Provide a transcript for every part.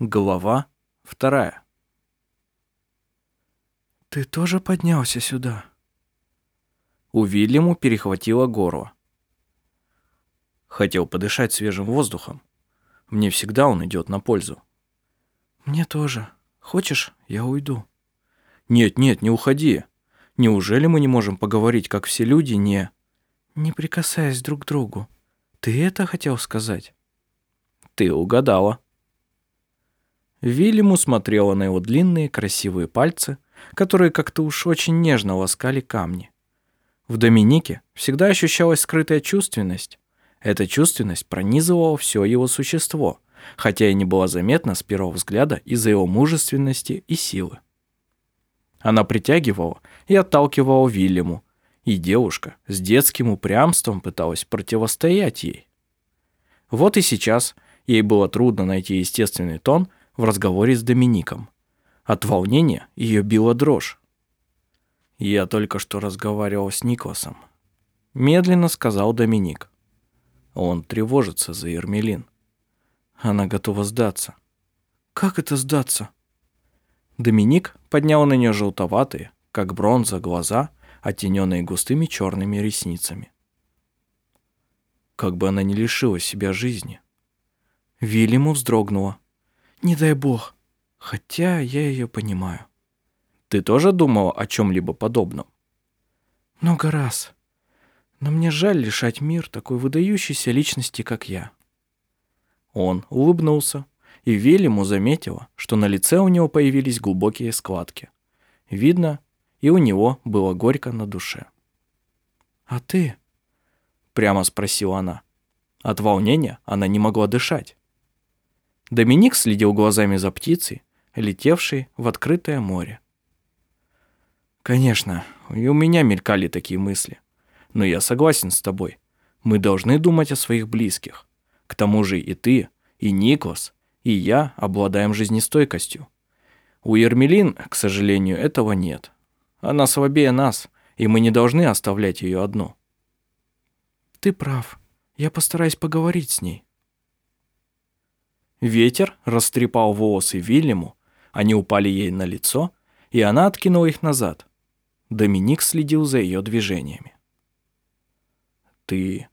Глава вторая. «Ты тоже поднялся сюда?» У Вильяму перехватило горло. Хотел подышать свежим воздухом. Мне всегда он идет на пользу. «Мне тоже. Хочешь, я уйду?» «Нет, нет, не уходи. Неужели мы не можем поговорить, как все люди, не...» «Не прикасаясь друг к другу. Ты это хотел сказать?» «Ты угадала». Вильяму смотрела на его длинные красивые пальцы, которые как-то уж очень нежно ласкали камни. В Доминике всегда ощущалась скрытая чувственность. Эта чувственность пронизывала все его существо, хотя и не была заметна с первого взгляда из-за его мужественности и силы. Она притягивала и отталкивала Вильяму, и девушка с детским упрямством пыталась противостоять ей. Вот и сейчас ей было трудно найти естественный тон – в разговоре с Домиником. От волнения ее била дрожь. «Я только что разговаривал с Никласом», — медленно сказал Доминик. Он тревожится за Ермелин. Она готова сдаться. «Как это сдаться?» Доминик поднял на нее желтоватые, как бронза, глаза, оттененные густыми черными ресницами. Как бы она не лишила себя жизни. Вильяму вздрогнула. Не дай бог. Хотя я ее понимаю. Ты тоже думала о чем-либо подобном? Много раз. Но мне жаль лишать мир такой выдающейся личности, как я. Он улыбнулся, и Велиму заметила, что на лице у него появились глубокие складки. Видно, и у него было горько на душе. «А ты?» — прямо спросила она. От волнения она не могла дышать. Доминик следил глазами за птицей, летевшей в открытое море. Конечно, и у меня мелькали такие мысли. Но я согласен с тобой. Мы должны думать о своих близких. К тому же и ты, и Никлас, и я обладаем жизнестойкостью. У Ермелин, к сожалению, этого нет. Она слабее нас, и мы не должны оставлять ее одну. Ты прав. Я постараюсь поговорить с ней. Ветер растрепал волосы Вильяму, они упали ей на лицо, и она откинула их назад. Доминик следил за ее движениями. «Ты...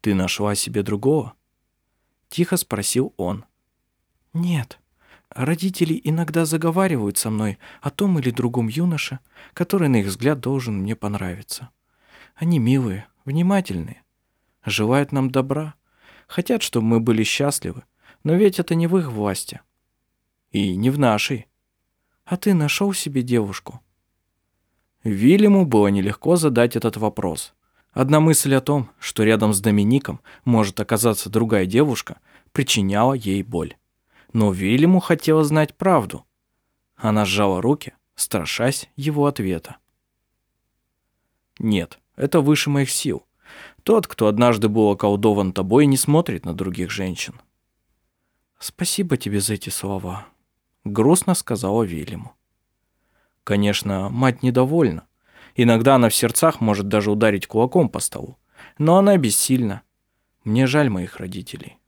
ты нашла себе другого?» Тихо спросил он. «Нет. Родители иногда заговаривают со мной о том или другом юноше, который, на их взгляд, должен мне понравиться. Они милые, внимательные, желают нам добра, хотят, чтобы мы были счастливы, но ведь это не в их власти. И не в нашей. А ты нашел себе девушку? Вильяму было нелегко задать этот вопрос. Одна мысль о том, что рядом с Домиником может оказаться другая девушка, причиняла ей боль. Но Вильяму хотела знать правду. Она сжала руки, страшась его ответа. «Нет, это выше моих сил. Тот, кто однажды был околдован тобой, не смотрит на других женщин. «Спасибо тебе за эти слова», — грустно сказала Вильяму. Конечно, мать недовольна. Иногда она в сердцах может даже ударить кулаком по столу. Но она бессильна. Мне жаль моих родителей.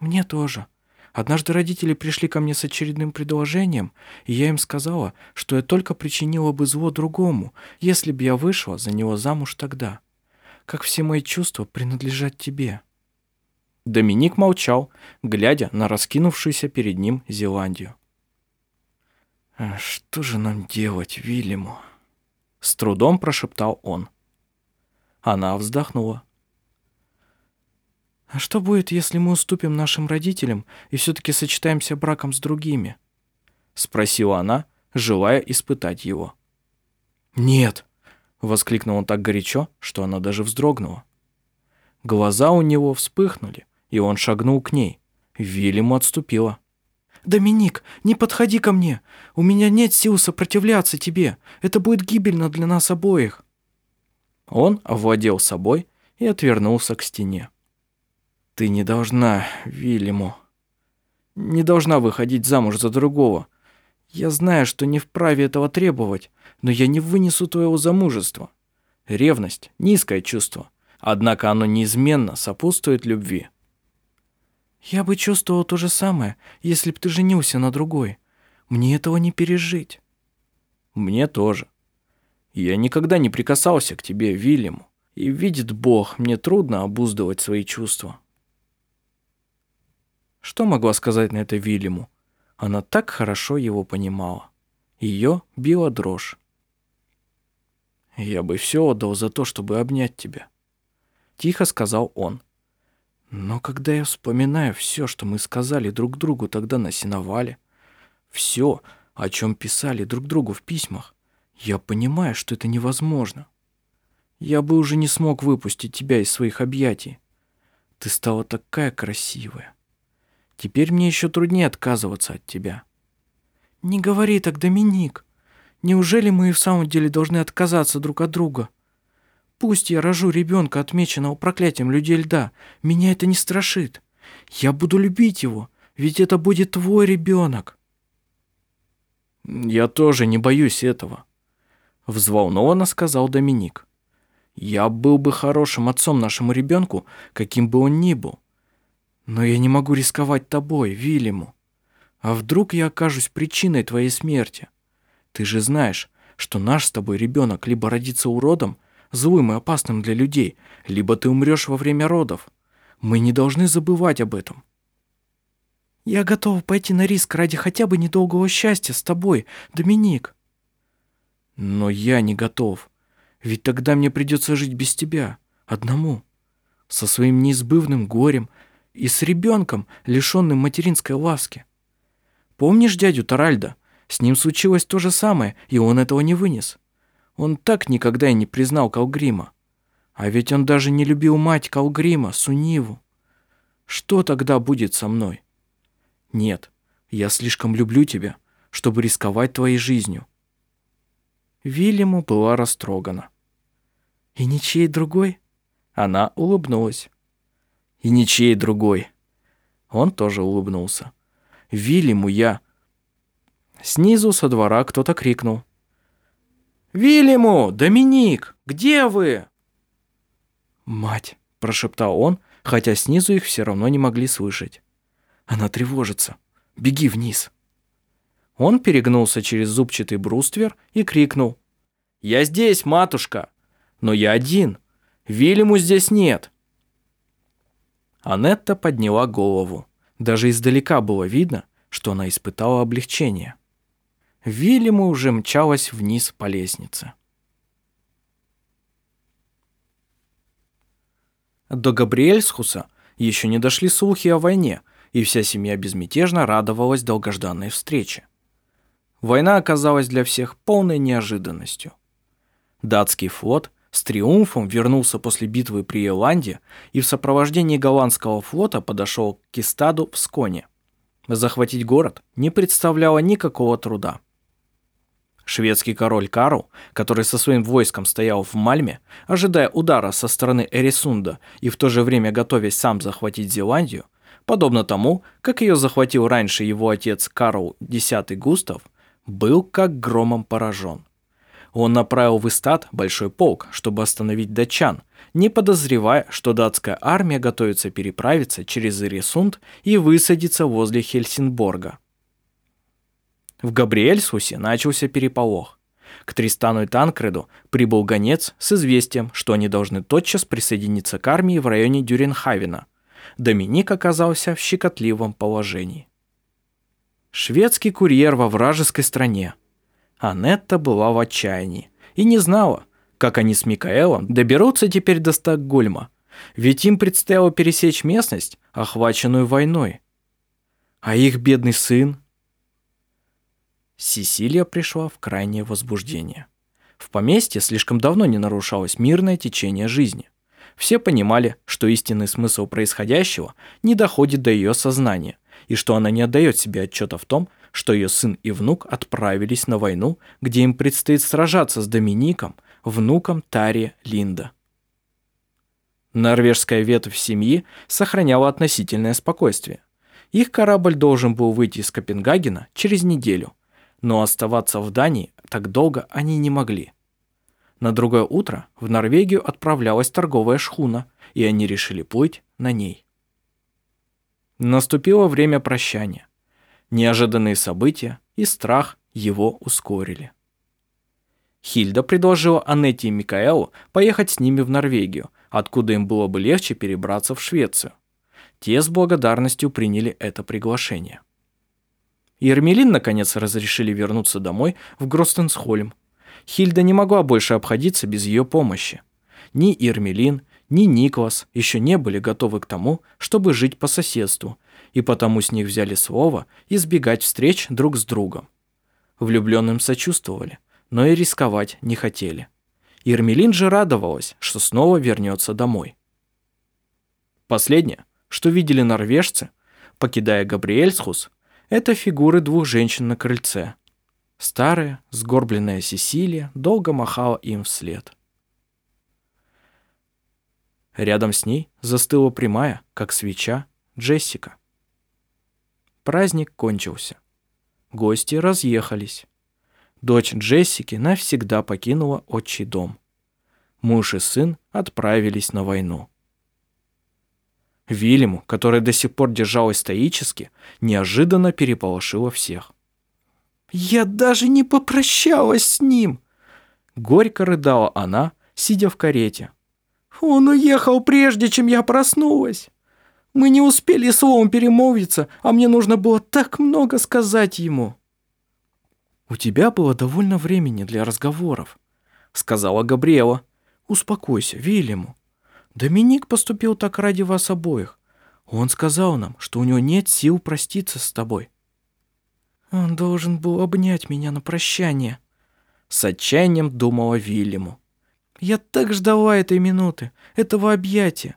Мне тоже. Однажды родители пришли ко мне с очередным предложением, и я им сказала, что я только причинила бы зло другому, если бы я вышла за него замуж тогда. Как все мои чувства принадлежат тебе. Доминик молчал, глядя на раскинувшуюся перед ним Зеландию. «А «Что же нам делать, Вильяму?» С трудом прошептал он. Она вздохнула. «А что будет, если мы уступим нашим родителям и все-таки сочетаемся браком с другими?» Спросила она, желая испытать его. «Нет!» — воскликнул он так горячо, что она даже вздрогнула. Глаза у него вспыхнули, и он шагнул к ней. Вильяму отступила. «Доминик, не подходи ко мне! У меня нет сил сопротивляться тебе! Это будет гибельно для нас обоих!» Он овладел собой и отвернулся к стене. «Ты не должна, Вильяму, не должна выходить замуж за другого. Я знаю, что не вправе этого требовать, но я не вынесу твоего замужества. Ревность — низкое чувство, однако оно неизменно сопутствует любви. Я бы чувствовал то же самое, если б ты женился на другой. Мне этого не пережить. Мне тоже. Я никогда не прикасался к тебе, Вильяму. И видит Бог, мне трудно обуздывать свои чувства. Что могла сказать на это Вильяму? Она так хорошо его понимала. Ее била дрожь. «Я бы все отдал за то, чтобы обнять тебя», — тихо сказал он. «Но когда я вспоминаю все, что мы сказали друг другу тогда на сеновале, все, о чем писали друг другу в письмах, я понимаю, что это невозможно. Я бы уже не смог выпустить тебя из своих объятий. Ты стала такая красивая. Теперь мне еще труднее отказываться от тебя». «Не говори так, Доминик. Неужели мы и в самом деле должны отказаться друг от друга? Пусть я рожу ребенка, отмеченного проклятием людей льда, меня это не страшит. Я буду любить его, ведь это будет твой ребенок». «Я тоже не боюсь этого», — взволнованно сказал Доминик. «Я был бы хорошим отцом нашему ребенку, каким бы он ни был. Но я не могу рисковать тобой, Вильяму. А вдруг я окажусь причиной твоей смерти? Ты же знаешь, что наш с тобой ребенок либо родится уродом, злым и опасным для людей, либо ты умрешь во время родов. Мы не должны забывать об этом. Я готова пойти на риск ради хотя бы недолгого счастья с тобой, Доминик. Но я не готов. Ведь тогда мне придется жить без тебя, одному, со своим неизбывным горем и с ребенком, лишенным материнской ласки. Помнишь дядю Таральда? С ним случилось то же самое, и он этого не вынес. Он так никогда и не признал Калгрима. А ведь он даже не любил мать Калгрима, Суниву. Что тогда будет со мной? Нет, я слишком люблю тебя, чтобы рисковать твоей жизнью. Вильяму была растрогана. «И ничей другой?» Она улыбнулась. «И ничей другой». Он тоже улыбнулся. «Вильяму я...» Снизу со двора кто-то крикнул. «Вильяму! Доминик! Где вы?» «Мать!» – прошептал он, хотя снизу их все равно не могли слышать. «Она тревожится. Беги вниз!» Он перегнулся через зубчатый бруствер и крикнул. «Я здесь, матушка! Но я один. Вильяму здесь нет!» Анетта подняла голову. Даже издалека было видно, что она испытала облегчение. Вильяму уже мчалась вниз по лестнице. До Габриэльсхуса еще не дошли слухи о войне, и вся семья безмятежно радовалась долгожданной встрече. Война оказалась для всех полной неожиданностью. Датский флот с триумфом вернулся после битвы при Иоланде и в сопровождении голландского флота подошел к Кистаду в Сконе. Захватить город не представляло никакого труда. Шведский король Карл, который со своим войском стоял в Мальме, ожидая удара со стороны Эрисунда и в то же время готовясь сам захватить Зеландию, подобно тому, как ее захватил раньше его отец Карл X Густав, был как громом поражен. Он направил в Истат большой полк, чтобы остановить датчан, не подозревая, что датская армия готовится переправиться через Ирисунд и высадиться возле Хельсинборга. В Габриэльсусе начался переполох. К Тристану и Танкреду прибыл гонец с известием, что они должны тотчас присоединиться к армии в районе Дюренхавена. Доминик оказался в щекотливом положении. Шведский курьер во вражеской стране. Анетта была в отчаянии и не знала, как они с Микаэлом доберутся теперь до Стокгольма, ведь им предстояло пересечь местность, охваченную войной. А их бедный сын, Сесилия пришла в крайнее возбуждение. В поместье слишком давно не нарушалось мирное течение жизни. Все понимали, что истинный смысл происходящего не доходит до ее сознания, и что она не отдает себе отчета в том, что ее сын и внук отправились на войну, где им предстоит сражаться с Домиником, внуком Тари Линда. Норвежская ветвь семьи сохраняла относительное спокойствие. Их корабль должен был выйти из Копенгагена через неделю – но оставаться в Дании так долго они не могли. На другое утро в Норвегию отправлялась торговая шхуна, и они решили плыть на ней. Наступило время прощания. Неожиданные события и страх его ускорили. Хильда предложила Аннете и Микаэлу поехать с ними в Норвегию, откуда им было бы легче перебраться в Швецию. Те с благодарностью приняли это приглашение. Ермелин, наконец, разрешили вернуться домой в Гростенсхольм. Хильда не могла больше обходиться без ее помощи. Ни Ермелин, ни Никлас еще не были готовы к тому, чтобы жить по соседству, и потому с них взяли слово избегать встреч друг с другом. Влюбленным сочувствовали, но и рисковать не хотели. Ермелин же радовалась, что снова вернется домой. Последнее, что видели норвежцы, покидая Габриэльсхус, это фигуры двух женщин на крыльце. Старая, сгорбленная Сесилия долго махала им вслед. Рядом с ней застыла прямая, как свеча, Джессика. Праздник кончился. Гости разъехались. Дочь Джессики навсегда покинула отчий дом. Муж и сын отправились на войну. Вильяму, которая до сих пор держалась стоически, неожиданно переполошила всех. «Я даже не попрощалась с ним!» Горько рыдала она, сидя в карете. Он уехал прежде, чем я проснулась. Мы не успели словом перемолвиться, а мне нужно было так много сказать ему. «У тебя было довольно времени для разговоров», — сказала Габриэла. «Успокойся, Вильяму. Доминик поступил так ради вас обоих. Он сказал нам, что у него нет сил проститься с тобой». «Он должен был обнять меня на прощание», — с отчаянием думала Вильяму. Я так ждала этой минуты, этого объятия,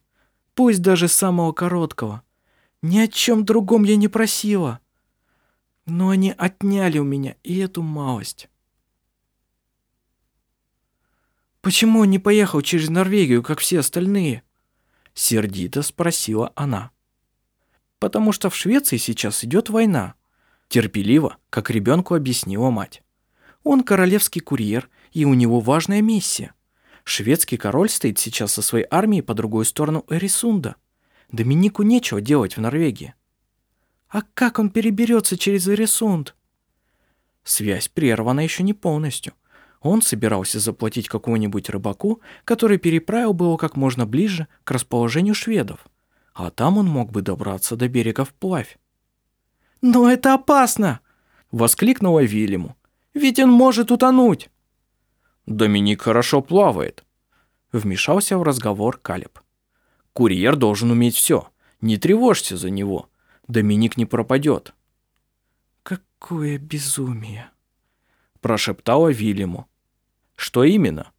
пусть даже самого короткого. Ни о чем другом я не просила. Но они отняли у меня и эту малость. «Почему он не поехал через Норвегию, как все остальные?» Сердито спросила она. «Потому что в Швеции сейчас идет война», терпеливо, как ребенку объяснила мать. «Он королевский курьер, и у него важная миссия. Шведский король стоит сейчас со своей армией по другую сторону Эрисунда. Доминику нечего делать в Норвегии. А как он переберется через Эрисунд? Связь прервана еще не полностью. Он собирался заплатить какому-нибудь рыбаку, который переправил бы его как можно ближе к расположению шведов. А там он мог бы добраться до берега вплавь. «Но это опасно!» — воскликнула Вильяму. «Ведь он может утонуть!» Доминик хорошо плавает. Вмешался в разговор Калеб. Курьер должен уметь все. Не тревожься за него. Доминик не пропадет. Какое безумие. Прошептала Вильяму. Что именно?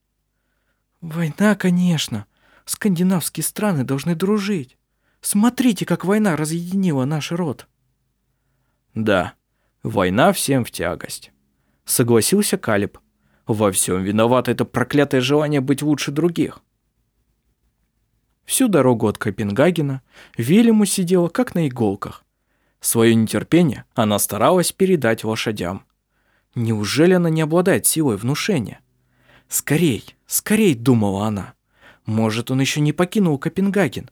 Война, конечно. Скандинавские страны должны дружить. Смотрите, как война разъединила наш род. Да, война всем в тягость. Согласился Калиб. Во всем виновато это проклятое желание быть лучше других. Всю дорогу от Копенгагена Вильяму сидела как на иголках. Свое нетерпение она старалась передать лошадям. Неужели она не обладает силой внушения? «Скорей, скорей!» – думала она. «Может, он еще не покинул Копенгаген?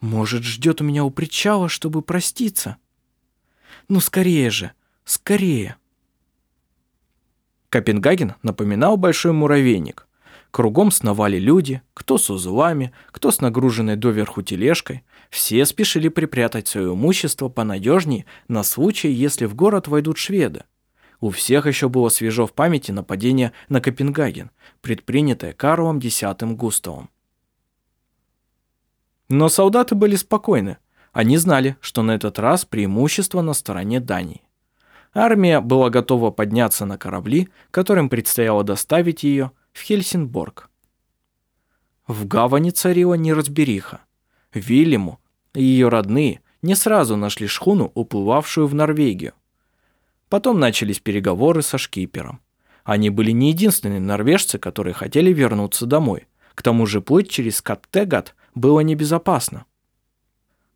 Может, ждет у меня у причала, чтобы проститься?» «Ну, скорее же, скорее!» Копенгаген напоминал большой муравейник. Кругом сновали люди, кто с узлами, кто с нагруженной доверху тележкой. Все спешили припрятать свое имущество понадежнее на случай, если в город войдут шведы. У всех еще было свежо в памяти нападение на Копенгаген, предпринятое Карлом X Густавом. Но солдаты были спокойны. Они знали, что на этот раз преимущество на стороне Дании. Армия была готова подняться на корабли, которым предстояло доставить ее в Хельсинборг. В гавани царила неразбериха. Вильяму и ее родные не сразу нашли шхуну, уплывавшую в Норвегию. Потом начались переговоры со шкипером. Они были не единственные норвежцы, которые хотели вернуться домой. К тому же плыть через Каттегат было небезопасно.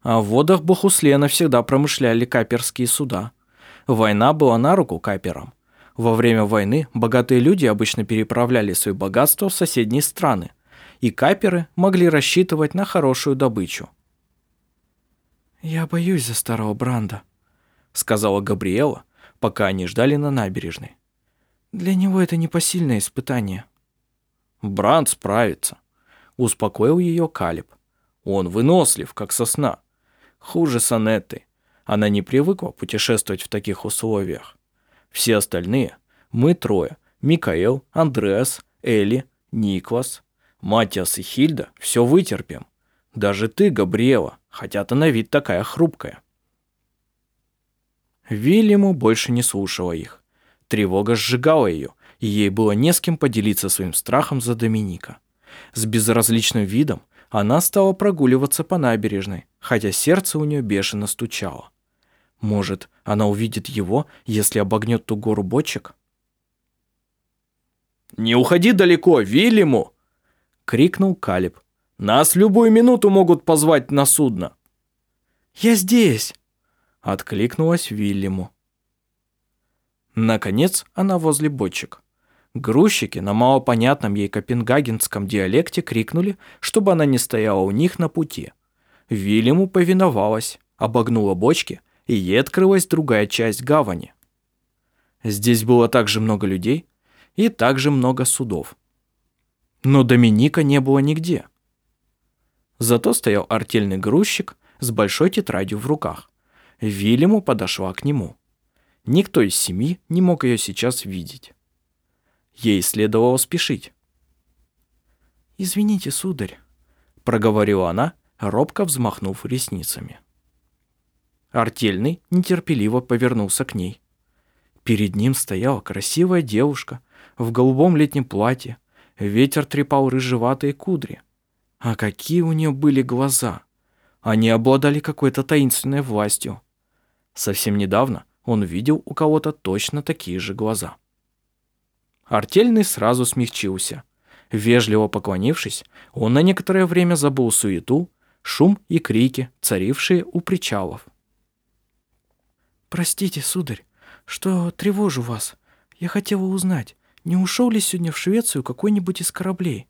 А в водах Бохуслена всегда промышляли каперские суда – Война была на руку каперам. Во время войны богатые люди обычно переправляли свои богатства в соседние страны, и каперы могли рассчитывать на хорошую добычу. «Я боюсь за старого Бранда», — сказала Габриэла, пока они ждали на набережной. «Для него это непосильное испытание». «Бранд справится», — успокоил ее Калиб. «Он вынослив, как сосна. Хуже Санетты. Она не привыкла путешествовать в таких условиях. Все остальные, мы трое, Микаэл, Андреас, Элли, Никлас, Матиас и Хильда, все вытерпим. Даже ты, Габриэла, хотя ты на вид такая хрупкая. Вильяму больше не слушала их. Тревога сжигала ее, и ей было не с кем поделиться своим страхом за Доминика. С безразличным видом она стала прогуливаться по набережной, хотя сердце у нее бешено стучало. Может, она увидит его, если обогнет ту гору бочек? «Не уходи далеко, Вильяму!» — крикнул Калиб. «Нас любую минуту могут позвать на судно!» «Я здесь!» — откликнулась Вильяму. Наконец она возле бочек. Грузчики на малопонятном ей копенгагенском диалекте крикнули, чтобы она не стояла у них на пути. Вильяму повиновалась, обогнула бочки, и ей открылась другая часть гавани. Здесь было также много людей и также много судов. Но Доминика не было нигде. Зато стоял артельный грузчик с большой тетрадью в руках. Вильяму подошла к нему. Никто из семьи не мог ее сейчас видеть. Ей следовало спешить. «Извините, сударь», — проговорила она, робко взмахнув ресницами. Артельный нетерпеливо повернулся к ней. Перед ним стояла красивая девушка в голубом летнем платье. Ветер трепал рыжеватые кудри. А какие у нее были глаза! Они обладали какой-то таинственной властью. Совсем недавно он видел у кого-то точно такие же глаза. Артельный сразу смягчился. Вежливо поклонившись, он на некоторое время забыл суету, шум и крики, царившие у причалов. «Простите, сударь, что тревожу вас. Я хотела узнать, не ушел ли сегодня в Швецию какой-нибудь из кораблей?»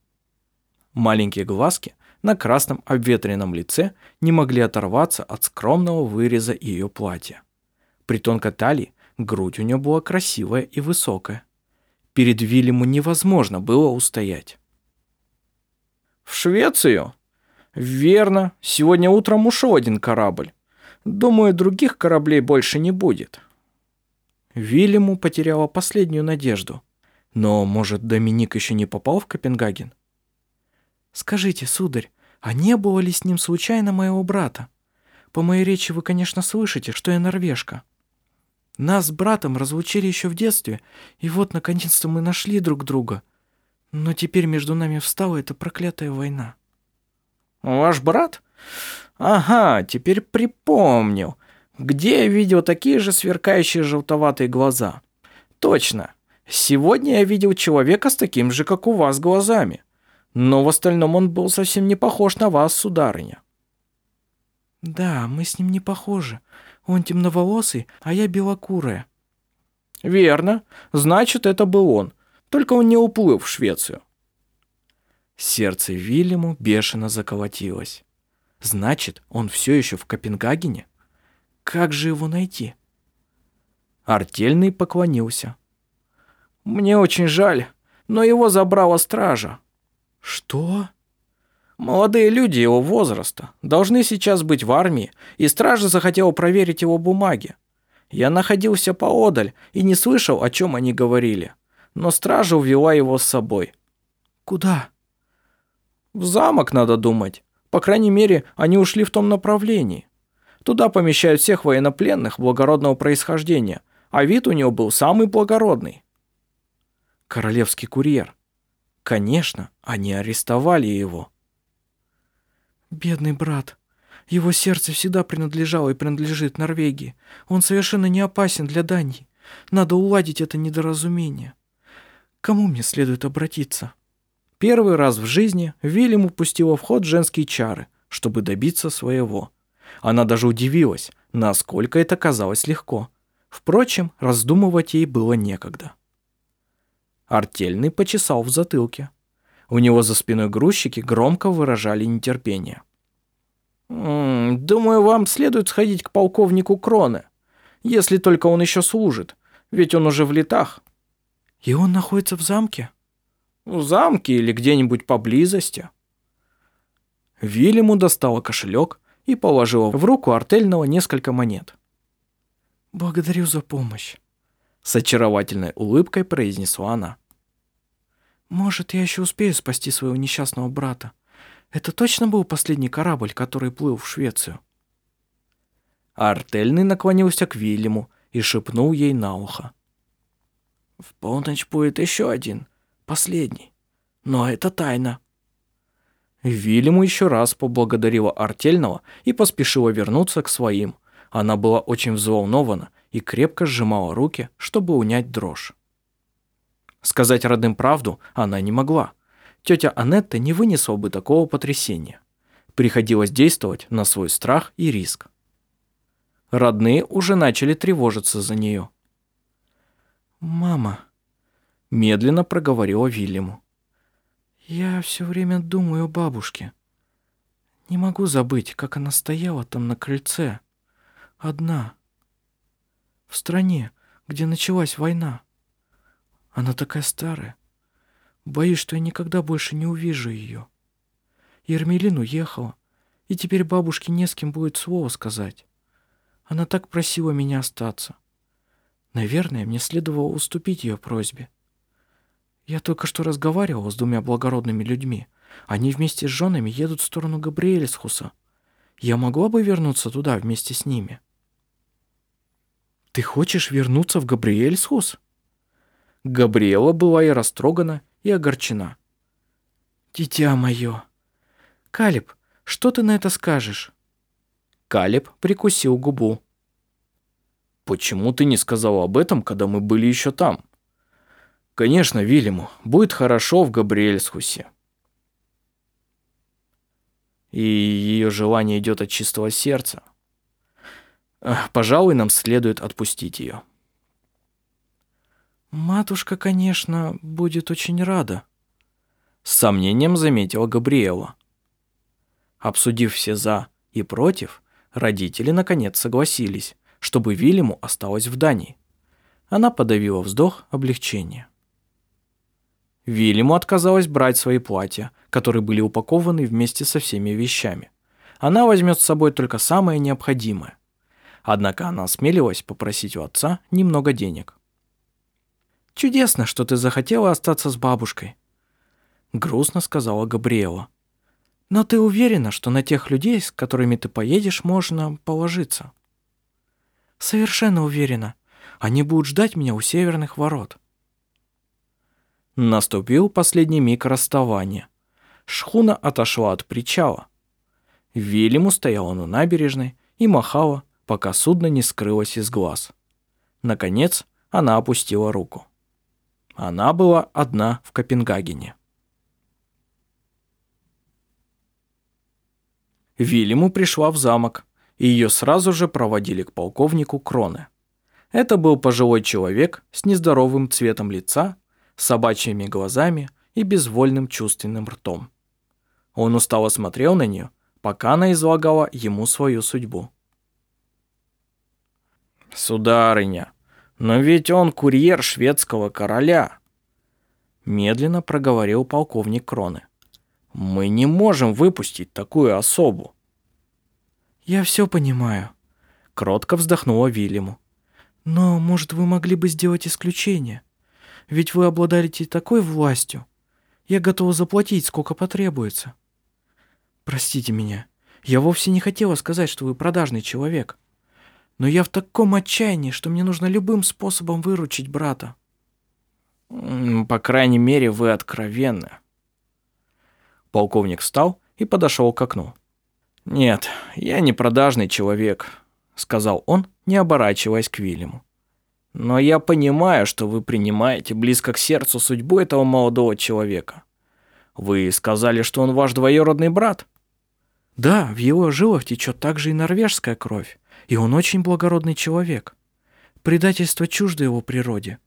Маленькие глазки на красном обветренном лице не могли оторваться от скромного выреза ее платья. При тонкой талии грудь у нее была красивая и высокая. Перед Вильяму невозможно было устоять. «В Швецию?» «Верно, сегодня утром ушел один корабль. Думаю, других кораблей больше не будет». Вильяму потеряла последнюю надежду. Но, может, Доминик еще не попал в Копенгаген? «Скажите, сударь, а не было ли с ним случайно моего брата? По моей речи вы, конечно, слышите, что я норвежка. Нас с братом разлучили еще в детстве, и вот, наконец-то, мы нашли друг друга. Но теперь между нами встала эта проклятая война». «Ваш брат? Ага, теперь припомнил. Где я видел такие же сверкающие желтоватые глаза? Точно. Сегодня я видел человека с таким же, как у вас, глазами. Но в остальном он был совсем не похож на вас, сударыня. Да, мы с ним не похожи. Он темноволосый, а я белокурая. Верно. Значит, это был он. Только он не уплыл в Швецию. Сердце Вильяму бешено заколотилось. Значит, он все еще в Копенгагене? Как же его найти? Артельный поклонился. Мне очень жаль, но его забрала стража. Что? Молодые люди его возраста должны сейчас быть в армии, и стража захотела проверить его бумаги. Я находился поодаль и не слышал, о чем они говорили, но стража увела его с собой. Куда? В замок, надо думать. По крайней мере, они ушли в том направлении. Туда помещают всех военнопленных благородного происхождения, а вид у него был самый благородный. Королевский курьер. Конечно, они арестовали его. Бедный брат. Его сердце всегда принадлежало и принадлежит Норвегии. Он совершенно не опасен для Дании. Надо уладить это недоразумение. Кому мне следует обратиться? Первый раз в жизни Вильям упустила в ход женские чары, чтобы добиться своего. Она даже удивилась, насколько это казалось легко. Впрочем, раздумывать ей было некогда. Артельный почесал в затылке. У него за спиной грузчики громко выражали нетерпение. «Думаю, вам следует сходить к полковнику Кроне, если только он еще служит, ведь он уже в летах». «И он находится в замке?» «В замке или где-нибудь поблизости». Вильяму достала кошелек и положила в руку артельного несколько монет. «Благодарю за помощь», — с очаровательной улыбкой произнесла она. «Может, я еще успею спасти своего несчастного брата. Это точно был последний корабль, который плыл в Швецию?» Артельный наклонился к Вильяму и шепнул ей на ухо. «В полночь будет еще один, последний. Но это тайна». Вильяму еще раз поблагодарила Артельного и поспешила вернуться к своим. Она была очень взволнована и крепко сжимала руки, чтобы унять дрожь. Сказать родным правду она не могла. Тетя Анетта не вынесла бы такого потрясения. Приходилось действовать на свой страх и риск. Родные уже начали тревожиться за нее. «Мама», – медленно проговорила Вильяму. Я все время думаю о бабушке. Не могу забыть, как она стояла там на крыльце. Одна. В стране, где началась война. Она такая старая. Боюсь, что я никогда больше не увижу ее. Ермелин уехала, и теперь бабушке не с кем будет слово сказать. Она так просила меня остаться. Наверное, мне следовало уступить ее просьбе. Я только что разговаривал с двумя благородными людьми. Они вместе с женами едут в сторону Габриэльсхуса. Я могла бы вернуться туда вместе с ними. Ты хочешь вернуться в Габриэльсхус? Габриэла была и растрогана, и огорчена. Дитя мое. Калиб, что ты на это скажешь? Калиб прикусил губу. Почему ты не сказал об этом, когда мы были еще там? Конечно, Вильяму, будет хорошо в Габриэльсхусе. И ее желание идет от чистого сердца. Пожалуй, нам следует отпустить ее. Матушка, конечно, будет очень рада. С сомнением заметила Габриэла. Обсудив все «за» и «против», родители наконец согласились, чтобы Вильяму осталось в Дании. Она подавила вздох облегчения. Вильяму отказалась брать свои платья, которые были упакованы вместе со всеми вещами. Она возьмет с собой только самое необходимое. Однако она осмелилась попросить у отца немного денег. «Чудесно, что ты захотела остаться с бабушкой», — грустно сказала Габриэла. «Но ты уверена, что на тех людей, с которыми ты поедешь, можно положиться?» «Совершенно уверена. Они будут ждать меня у северных ворот». Наступил последний миг расставания. Шхуна отошла от причала. Вильяму стояла на набережной и махала, пока судно не скрылось из глаз. Наконец, она опустила руку. Она была одна в Копенгагене. Вильяму пришла в замок, и ее сразу же проводили к полковнику Кроне. Это был пожилой человек с нездоровым цветом лица собачьими глазами и безвольным чувственным ртом. Он устало смотрел на нее, пока она излагала ему свою судьбу. «Сударыня, но ведь он курьер шведского короля», медленно проговорил полковник Кроны. «Мы не можем выпустить такую особу». «Я все понимаю», — кротко вздохнула Вильяму. «Но, может, вы могли бы сделать исключение? Ведь вы обладаете такой властью. Я готова заплатить, сколько потребуется. Простите меня. Я вовсе не хотела сказать, что вы продажный человек. Но я в таком отчаянии, что мне нужно любым способом выручить брата. По крайней мере, вы откровенны. Полковник встал и подошел к окну. Нет, я не продажный человек, сказал он, не оборачиваясь к Вильяму. Но я понимаю, что вы принимаете близко к сердцу судьбу этого молодого человека. Вы сказали, что он ваш двоюродный брат? Да, в его жилах течет также и норвежская кровь, и он очень благородный человек. Предательство чуждо его природе.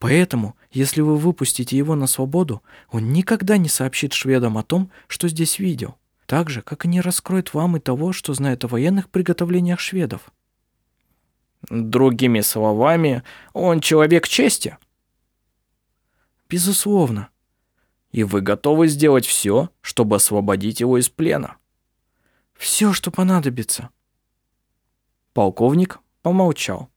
Поэтому, если вы выпустите его на свободу, он никогда не сообщит шведам о том, что здесь видел. Так же, как и не раскроет вам и того, что знает о военных приготовлениях шведов. Другими словами, он человек чести? Безусловно. И вы готовы сделать все, чтобы освободить его из плена? Все, что понадобится. Полковник помолчал.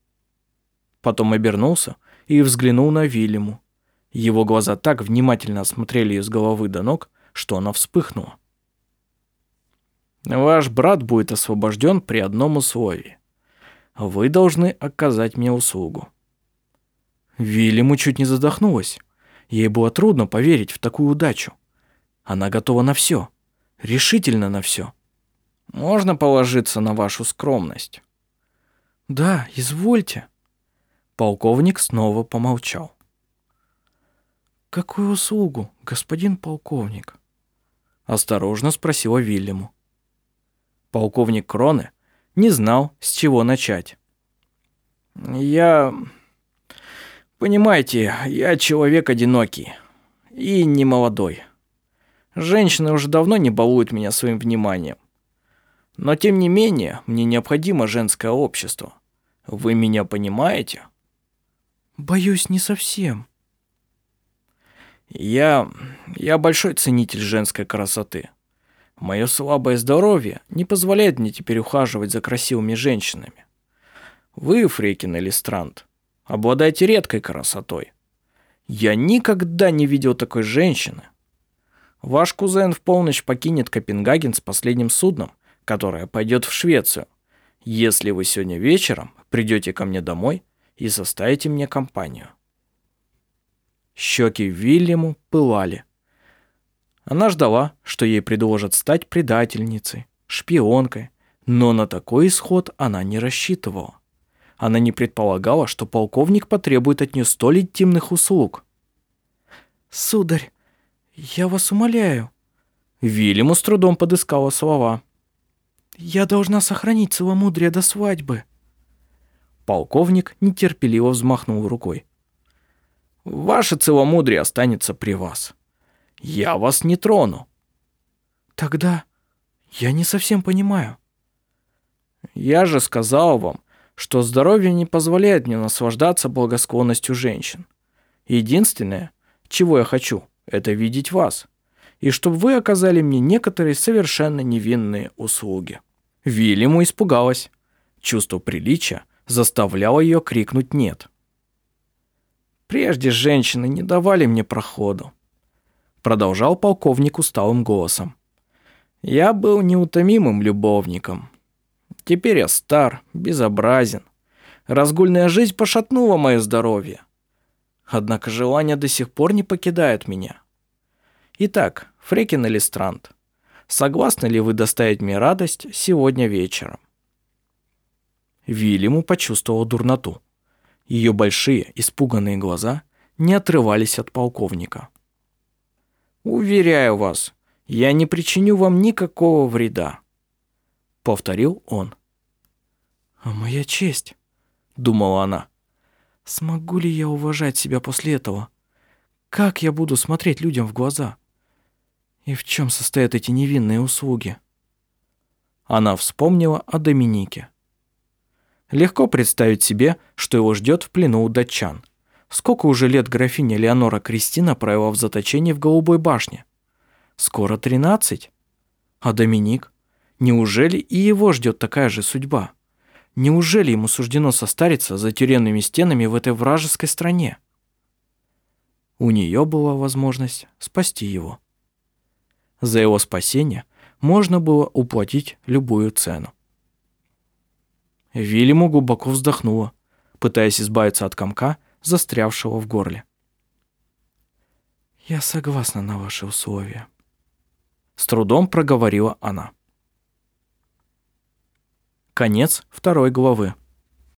Потом обернулся и взглянул на Вильяму. Его глаза так внимательно осмотрели с головы до ног, что она вспыхнула. «Ваш брат будет освобожден при одном условии. Вы должны оказать мне услугу». Вильяму чуть не задохнулась. Ей было трудно поверить в такую удачу. Она готова на все, решительно на все. «Можно положиться на вашу скромность?» «Да, извольте». Полковник снова помолчал. «Какую услугу, господин полковник?» Осторожно спросила Вильяму. Полковник Кроны не знал, с чего начать. «Я... Понимаете, я человек одинокий и не молодой. Женщины уже давно не балуют меня своим вниманием. Но тем не менее, мне необходимо женское общество. Вы меня понимаете?» «Боюсь, не совсем». «Я... я большой ценитель женской красоты. Мое слабое здоровье не позволяет мне теперь ухаживать за красивыми женщинами. Вы, Фрейкин или Странт, обладаете редкой красотой. Я никогда не видел такой женщины. Ваш кузен в полночь покинет Копенгаген с последним судном, которое пойдет в Швецию, если вы сегодня вечером придете ко мне домой и составите мне компанию. Щеки Вильяму пылали. Она ждала, что ей предложат стать предательницей, шпионкой, но на такой исход она не рассчитывала. Она не предполагала, что полковник потребует от нее столь интимных услуг. «Сударь, я вас умоляю». Вильяму с трудом подыскала слова. «Я должна сохранить целомудрие до свадьбы». Полковник нетерпеливо взмахнул рукой. Ваше целомудрие останется при вас. Я вас не трону. Тогда я не совсем понимаю. Я же сказал вам, что здоровье не позволяет мне наслаждаться благосклонностью женщин. Единственное, чего я хочу, это видеть вас. И чтобы вы оказали мне некоторые совершенно невинные услуги. Вильяму испугалась. Чувство приличия заставляло ее крикнуть «нет». Прежде женщины не давали мне проходу. Продолжал полковник усталым голосом. Я был неутомимым любовником. Теперь я стар, безобразен. Разгульная жизнь пошатнула мое здоровье. Однако желание до сих пор не покидает меня. Итак, Фрекин или Странт, согласны ли вы доставить мне радость сегодня вечером? Вильяму почувствовал дурноту. Ее большие, испуганные глаза не отрывались от полковника. «Уверяю вас, я не причиню вам никакого вреда», — повторил он. «А моя честь», — думала она, — «смогу ли я уважать себя после этого? Как я буду смотреть людям в глаза? И в чем состоят эти невинные услуги?» Она вспомнила о Доминике. Легко представить себе, что его ждет в плену у датчан. Сколько уже лет графиня Леонора Кристина провела в заточении в Голубой башне? Скоро тринадцать. А Доминик? Неужели и его ждет такая же судьба? Неужели ему суждено состариться за тюремными стенами в этой вражеской стране? У нее была возможность спасти его. За его спасение можно было уплатить любую цену. Вильяму глубоко вздохнула, пытаясь избавиться от комка, застрявшего в горле. «Я согласна на ваши условия», — с трудом проговорила она. Конец второй главы.